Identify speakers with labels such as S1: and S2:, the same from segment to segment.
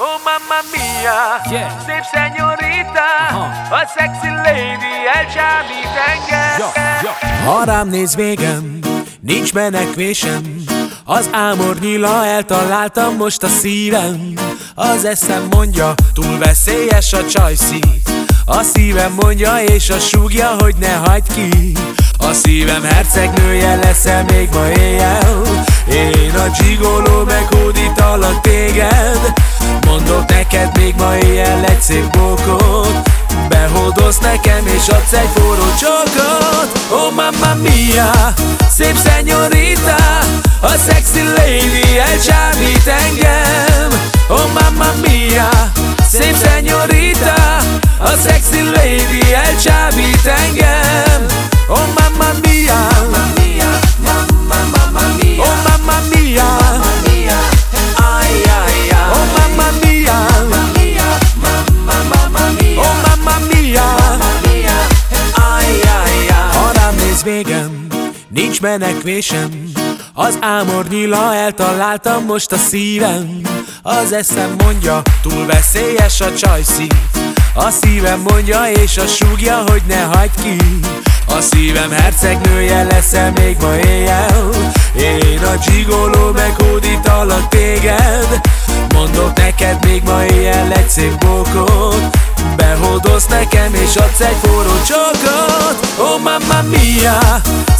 S1: Oh mamma mia,
S2: Yeah.
S1: szép szenyorita
S2: Aha.
S1: A sexy lady elcsábít engem
S2: Ja, ja.
S3: Ha rám néz végem, nincs menekvésem Az ámor nyila eltaláltam most a szívem Az eszem mondja, túl veszélyes a csajszív A szívem mondja és a súgja, hogy ne hagyd ki A szívem hercegnője leszel még ma éjjel és adsz egy forró csokot Oh mamma mia, szép szenyorita A sexy lady elcsábít engem. Oh mamma mia, szép szenyorita A sexy lady elcsábít engem nincs menekvésem. Az ámor nyila eltaláltam most a szívem. Az eszem mondja, túl veszélyes a csajszív A szívem mondja és a súgja, hogy ne hagyd ki. A szívem hercegnője leszel még ma éjjel. Én a gigoló meghódítalak téged. Mondok neked még ma éjjel egy szép bókot. Behódolsz nekem és adsz egy forró csokot Oh mamma mia,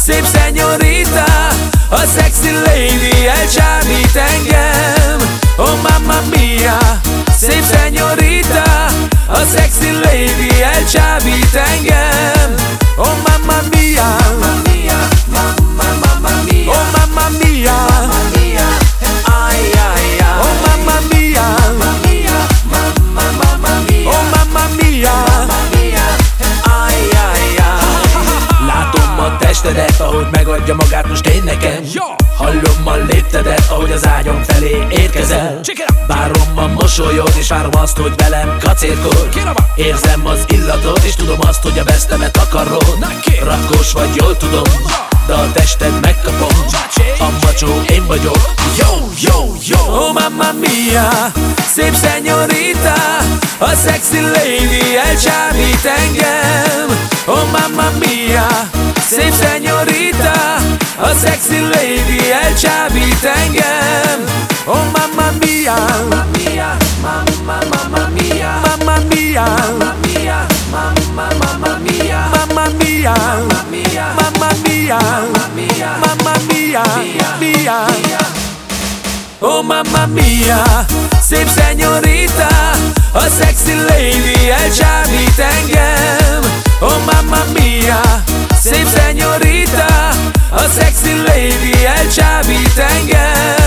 S3: szép szenyorita A sexy lady elcsábít engem. Oh mamma mia, szép szenyorita A sexy lady elcsábít engem megadja magát most én nekem. Hallom a léptedet, ahogy az ágyam felé érkezel. Várom a mosolyod, és várom azt, hogy velem kacérkodj
S2: Kérem.
S3: Érzem az illatod, és tudom azt, hogy a vesztemet akarod. Rakos vagy, jól tudom De a tested megkapom A macsó én vagyok Yo, yo, yo Oh mamma mia Szép szenyorita A sexy lady elcsábít engem Oh mamma mia Szép szenyorita A sexy lady elcsábít engem Oh mamma mia. Mamma mia Mamma, mamma mia. Mamma mia. Mamma mia Mamma, mamma mia. Mamma mia. Mamma mia. Mamma mia. Mamma mia. Mia. Oh mamma mia, szép szenyorita A sexy lady elcsábít engem. Oh mamma mia, szép szenyorita. A sexy lady elcsábít engem